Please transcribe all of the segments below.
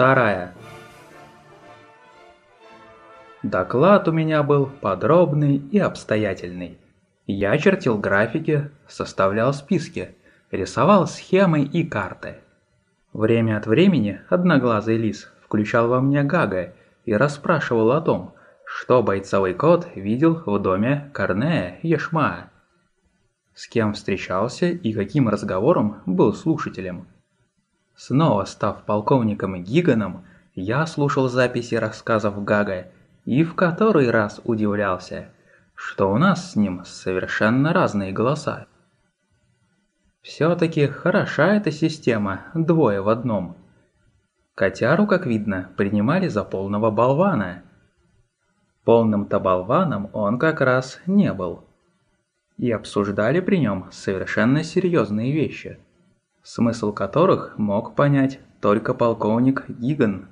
Вторая. Доклад у меня был подробный и обстоятельный. Я чертил графики, составлял списки, рисовал схемы и карты. Время от времени одноглазый лис включал во мне Гага и расспрашивал о том, что бойцовый кот видел в доме Корнея Ешма. С кем встречался и каким разговором был слушателем. Снова став полковником Гиганом, я слушал записи рассказов Гага и в который раз удивлялся, что у нас с ним совершенно разные голоса. Все-таки хороша эта система, двое в одном. Котяру, как видно, принимали за полного болвана. Полным-то болваном он как раз не был. И обсуждали при нем совершенно серьезные вещи, смысл которых мог понять только полковник Гиган.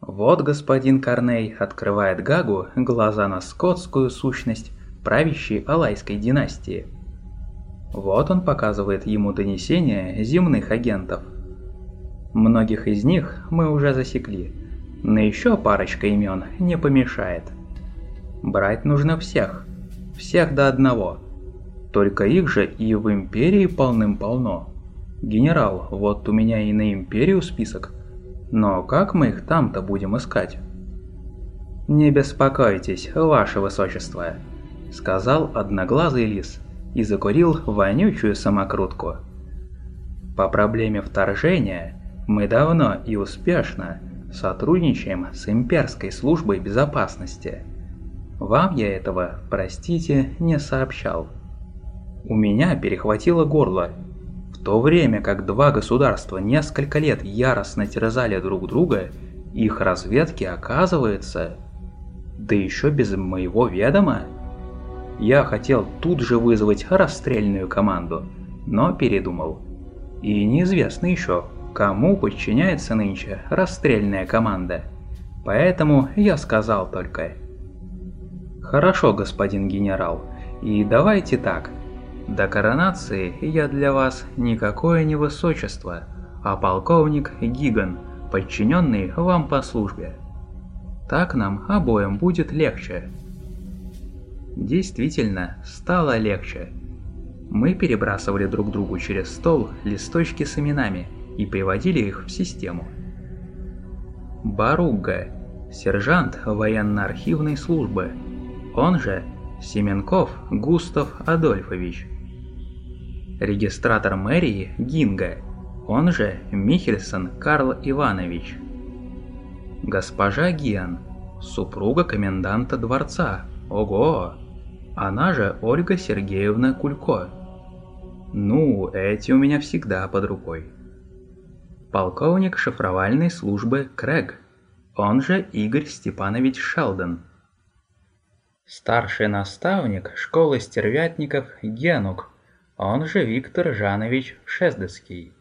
Вот господин Корней открывает Гагу глаза на скотскую сущность правящей Алайской династии. Вот он показывает ему донесения земных агентов. Многих из них мы уже засекли, но еще парочка имен не помешает. Брать нужно всех, всех до одного. Только их же и в Империи полным-полно. Генерал, вот у меня и на Империю список – но как мы их там-то будем искать? «Не беспокойтесь, ваше высочество», — сказал одноглазый лис и закурил вонючую самокрутку. «По проблеме вторжения мы давно и успешно сотрудничаем с имперской службой безопасности. Вам я этого, простите, не сообщал. У меня перехватило горло, то время как два государства несколько лет яростно терзали друг друга, их разведки, оказывается, да еще без моего ведома. Я хотел тут же вызвать расстрельную команду, но передумал. И неизвестно еще, кому подчиняется нынче расстрельная команда. Поэтому я сказал только «Хорошо, господин генерал, и давайте так – до коронации я для вас никакое не высочество, а полковник Гиган, подчиненный вам по службе. Так нам обоим будет легче. Действительно, стало легче. Мы перебрасывали друг другу через стол листочки с именами и приводили их в систему. Баруга, сержант военно-архивной службы, он же Семенков Густав Адольфович, регистратор мэрии Гинга, он же Михельсон Карл Иванович. Госпожа Гиан, супруга коменданта дворца, ого! Она же Ольга Сергеевна Кулько. Ну, эти у меня всегда под рукой. Полковник шифровальной службы Крэг, он же Игорь Степанович Шелдон. Старший наставник школы стервятников Генук, он же Виктор Жанович Шездецкий.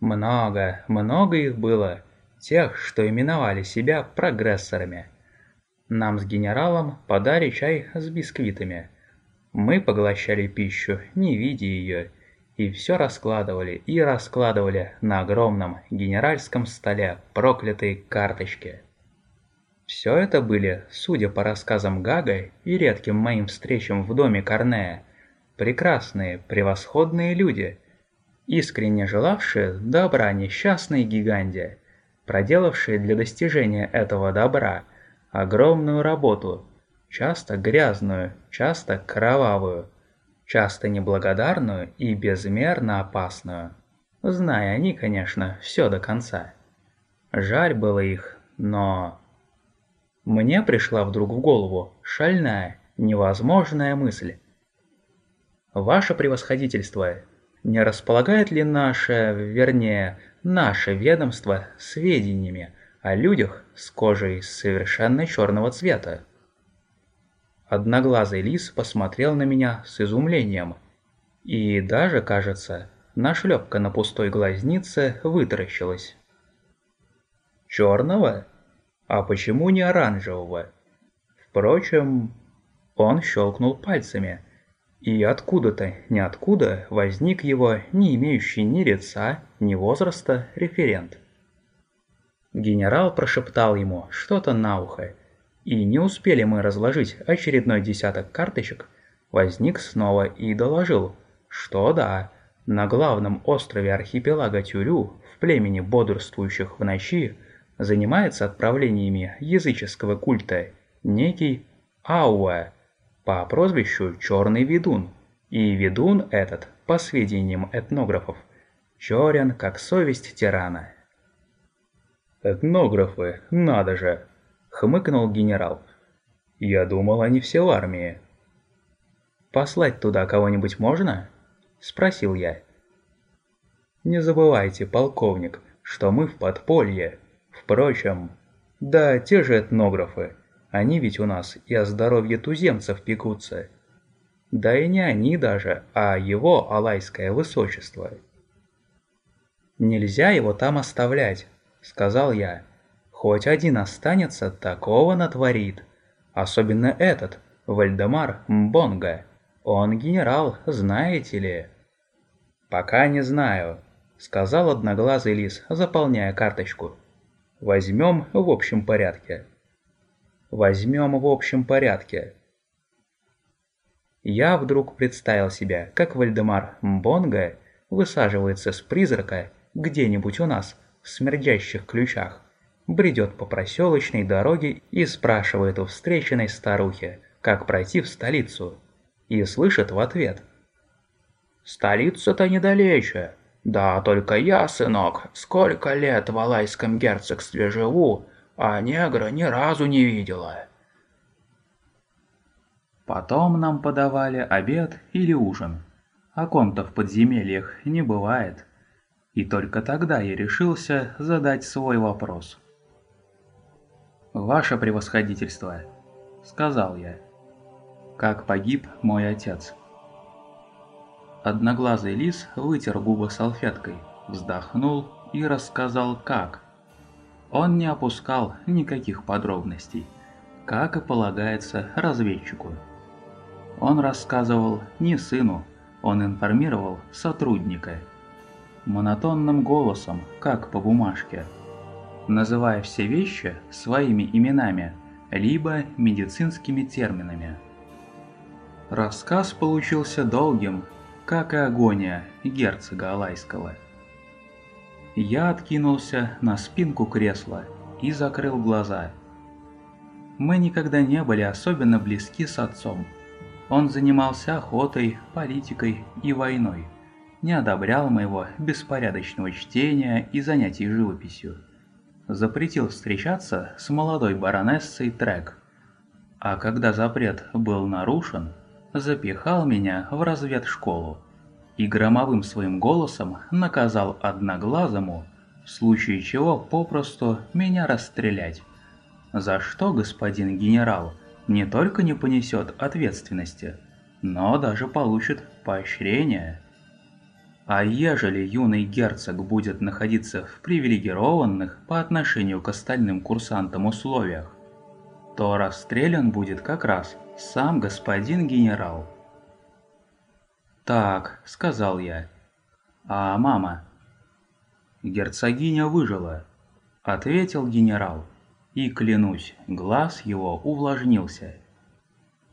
Много, много их было, тех, что именовали себя прогрессорами. Нам с генералом подали чай с бисквитами. Мы поглощали пищу, не видя ее, и все раскладывали и раскладывали на огромном генеральском столе проклятые карточки. Все это были, судя по рассказам Гага и редким моим встречам в доме Корнея, прекрасные, превосходные люди, искренне желавшие добра несчастной гиганде, проделавшие для достижения этого добра огромную работу, часто грязную, часто кровавую, часто неблагодарную и безмерно опасную, зная они, конечно, все до конца. Жаль было их, но... Мне пришла вдруг в голову шальная, невозможная мысль. Ваше превосходительство, не располагает ли наше, вернее, наше ведомство сведениями о людях с кожей совершенно черного цвета? Одноглазый лис посмотрел на меня с изумлением. И даже, кажется, нашлепка на пустой глазнице вытаращилась. Черного? А почему не оранжевого? Впрочем, он щелкнул пальцами – и откуда-то, ниоткуда возник его, не имеющий ни лица, ни возраста, референт. Генерал прошептал ему что-то на ухо, и не успели мы разложить очередной десяток карточек, возник снова и доложил, что да, на главном острове архипелага Тюрю в племени бодрствующих в ночи занимается отправлениями языческого культа некий Ауэ по прозвищу Черный Ведун. И ведун этот, по сведениям этнографов, черен как совесть тирана. «Этнографы, надо же!» — хмыкнул генерал. «Я думал, они все в армии». «Послать туда кого-нибудь можно?» — спросил я. «Не забывайте, полковник, что мы в подполье. Впрочем, да, те же этнографы, они ведь у нас и о здоровье туземцев пекутся. Да и не они даже, а его алайское высочество». «Нельзя его там оставлять», — сказал я. «Хоть один останется, такого натворит. Особенно этот, Вальдемар Мбонга. Он генерал, знаете ли?» «Пока не знаю», — сказал одноглазый лис, заполняя карточку. «Возьмем в общем порядке». «Возьмем в общем порядке». Я вдруг представил себя, как Вальдемар Мбонга высаживается с призрака где-нибудь у нас в смердящих ключах, бредет по проселочной дороге и спрашивает у встреченной старухи, как пройти в столицу, и слышит в ответ. «Столица-то недалече. Да, только я, сынок, сколько лет в Алайском герцогстве живу, а негра ни разу не видела». Потом нам подавали обед или ужин. Ком-то в подземельях не бывает. И только тогда я решился задать свой вопрос. «Ваше превосходительство», — сказал я, — «как погиб мой отец?» Одноглазый лис вытер губы салфеткой, вздохнул и рассказал как. Он не опускал никаких подробностей, как и полагается разведчику. Он рассказывал не сыну, он информировал сотрудника – монотонным голосом, как по бумажке, называя все вещи своими именами, либо медицинскими терминами. Рассказ получился долгим, как и агония герцога Алайского. Я откинулся на спинку кресла и закрыл глаза. Мы никогда не были особенно близки с отцом. Он занимался охотой, политикой и войной не одобрял моего беспорядочного чтения и занятий живописью. Запретил встречаться с молодой баронессой Трек. А когда запрет был нарушен, запихал меня в разведшколу и громовым своим голосом наказал одноглазому, в случае чего попросту меня расстрелять. За что господин генерал не только не понесет ответственности, но даже получит поощрение. А ежели юный герцог будет находиться в привилегированных по отношению к остальным курсантам условиях, то расстрелян будет как раз сам господин генерал. «Так», — сказал я. «А мама?» «Герцогиня выжила», — ответил генерал. И, клянусь, глаз его увлажнился.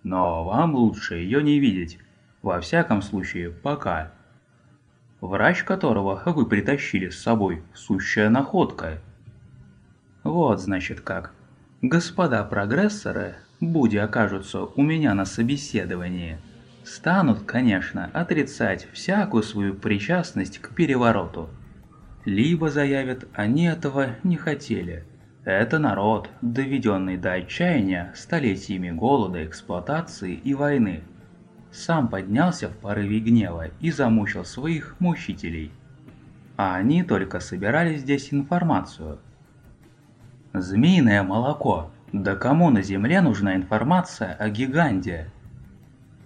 «Но вам лучше ее не видеть, во всяком случае, пока» врач которого вы притащили с собой, сущая находка. Вот значит как. Господа прогрессоры, будь окажутся у меня на собеседовании, станут, конечно, отрицать всякую свою причастность к перевороту. Либо заявят, они этого не хотели. Это народ, доведенный до отчаяния столетиями голода, эксплуатации и войны – сам поднялся в порыве гнева и замучил своих мучителей. А они только собирали здесь информацию. Змеиное молоко. Да кому на Земле нужна информация о гиганте?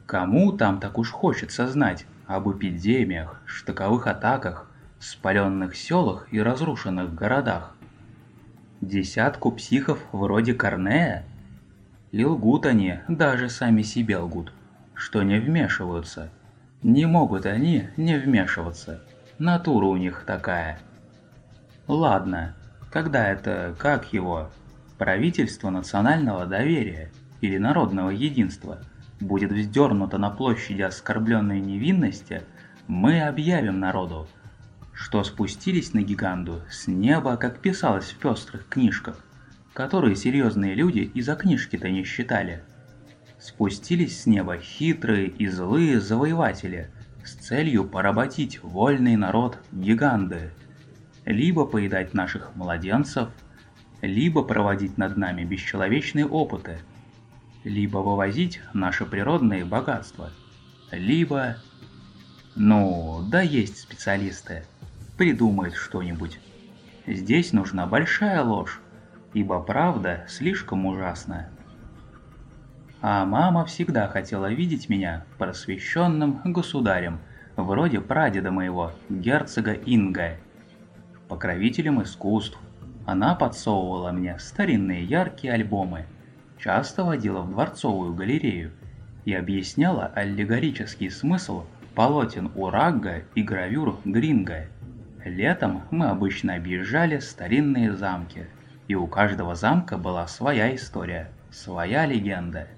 Кому там так уж хочется знать об эпидемиях, штыковых атаках, спаленных селах и разрушенных городах? Десятку психов вроде Корнея? И лгут они, даже сами себе лгут что не вмешиваются. Не могут они не вмешиваться. Натура у них такая. Ладно, когда это, как его, правительство национального доверия или народного единства будет вздернуто на площади оскорбленной невинности, мы объявим народу, что спустились на гиганду с неба, как писалось в пестрых книжках, которые серьезные люди и за книжки-то не считали. Спустились с неба хитрые и злые завоеватели с целью поработить вольный народ гиганды – либо поедать наших младенцев, либо проводить над нами бесчеловечные опыты, либо вывозить наши природные богатства, либо... Ну, да есть специалисты, придумают что-нибудь. Здесь нужна большая ложь, ибо правда слишком ужасная. А мама всегда хотела видеть меня просвещенным государем, вроде прадеда моего, герцога Инга покровителем искусств. Она подсовывала мне старинные яркие альбомы, часто водила в дворцовую галерею и объясняла аллегорический смысл полотен Урагга и гравюр Гринга. Летом мы обычно объезжали старинные замки, и у каждого замка была своя история, своя легенда.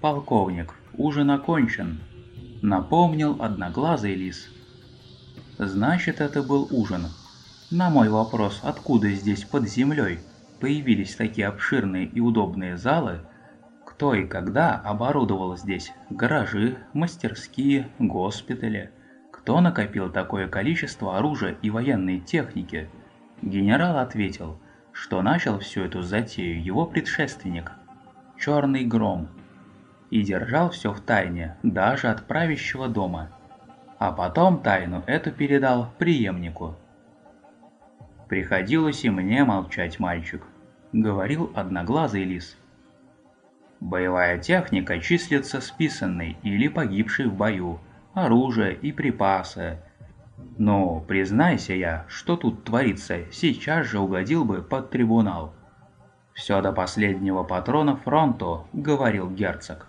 «Полковник, ужин окончен», — напомнил одноглазый лис. Значит, это был ужин. На мой вопрос, откуда здесь под землей появились такие обширные и удобные залы, кто и когда оборудовал здесь гаражи, мастерские, госпитали, кто накопил такое количество оружия и военной техники, генерал ответил, что начал всю эту затею его предшественник, Черный Гром, и держал все в тайне даже от правящего дома – а потом тайну эту передал преемнику. «Приходилось и мне молчать, мальчик», — говорил одноглазый лис. «Боевая техника числится списанной или погибшей в бою, оружие и припасы. Но, признайся я, что тут творится, сейчас же угодил бы под трибунал». «Все до последнего патрона фронту», — говорил герцог.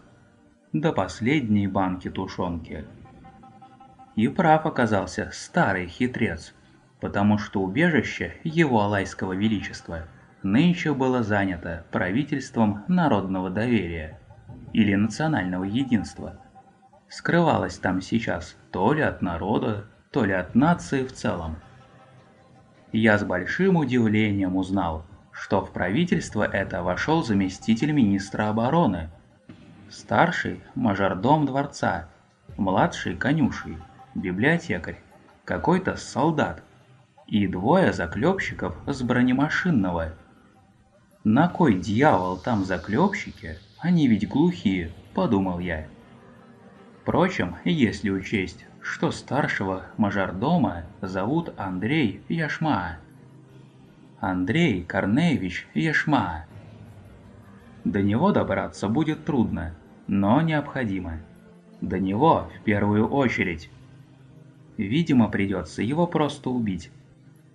«До последней банки тушенки». И прав оказался старый хитрец, потому что убежище его Алайского Величества нынче было занято правительством народного доверия или национального единства. Скрывалось там сейчас то ли от народа, то ли от нации в целом. Я с большим удивлением узнал, что в правительство это вошел заместитель министра обороны, старший – мажордом дворца, младший – конюшей – библиотекарь, какой-то солдат и двое заклепщиков с бронемашинного. На кой дьявол там заклепщики? Они ведь глухие, подумал я. Впрочем, если учесть, что старшего мажордома зовут Андрей Яшма. Андрей Корнеевич Яшма. До него добраться будет трудно, но необходимо. До него в первую очередь. Видимо, придется его просто убить.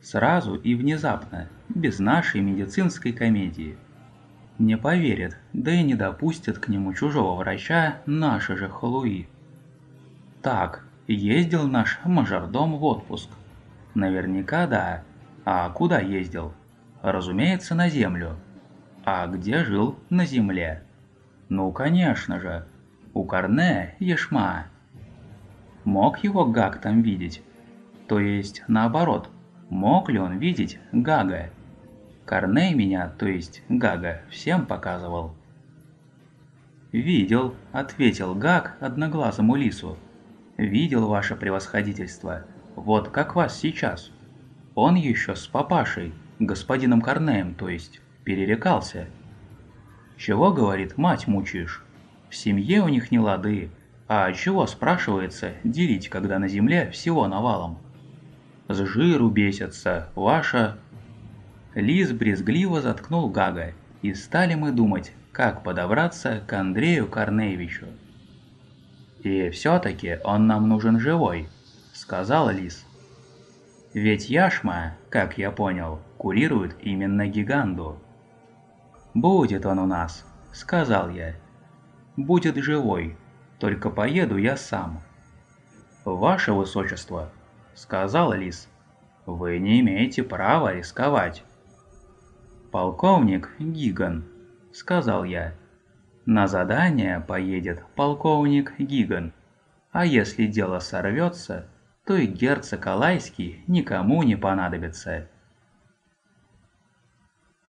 Сразу и внезапно, без нашей медицинской комедии. Не поверят, да и не допустят к нему чужого врача наши же халуи. Так, ездил наш мажордом в отпуск. Наверняка да. А куда ездил? Разумеется, на землю. А где жил на земле? Ну, конечно же, у Корне Ешма. Мог его Гаг там видеть? То есть, наоборот, мог ли он видеть Гага? Корней меня, то есть Гага, всем показывал. «Видел», — ответил Гаг одноглазому лису. «Видел ваше превосходительство, вот как вас сейчас. Он еще с папашей, господином Корнеем, то есть, перерекался». «Чего, — говорит, — мать мучаешь? В семье у них не лады, а чего, спрашивается, делить, когда на земле всего навалом? С жиру бесятся, ваша... Лис брезгливо заткнул Гага, и стали мы думать, как подобраться к Андрею Корнеевичу. «И все-таки он нам нужен живой», — сказал Лис. «Ведь Яшма, как я понял, курирует именно гиганду». «Будет он у нас», — сказал я. «Будет живой, только поеду я сам». «Ваше Высочество», — сказал Лис. Вы не имеете права рисковать. «Полковник Гиган», — сказал я. «На задание поедет полковник Гиган. А если дело сорвется, то и герцог Алайский никому не понадобится».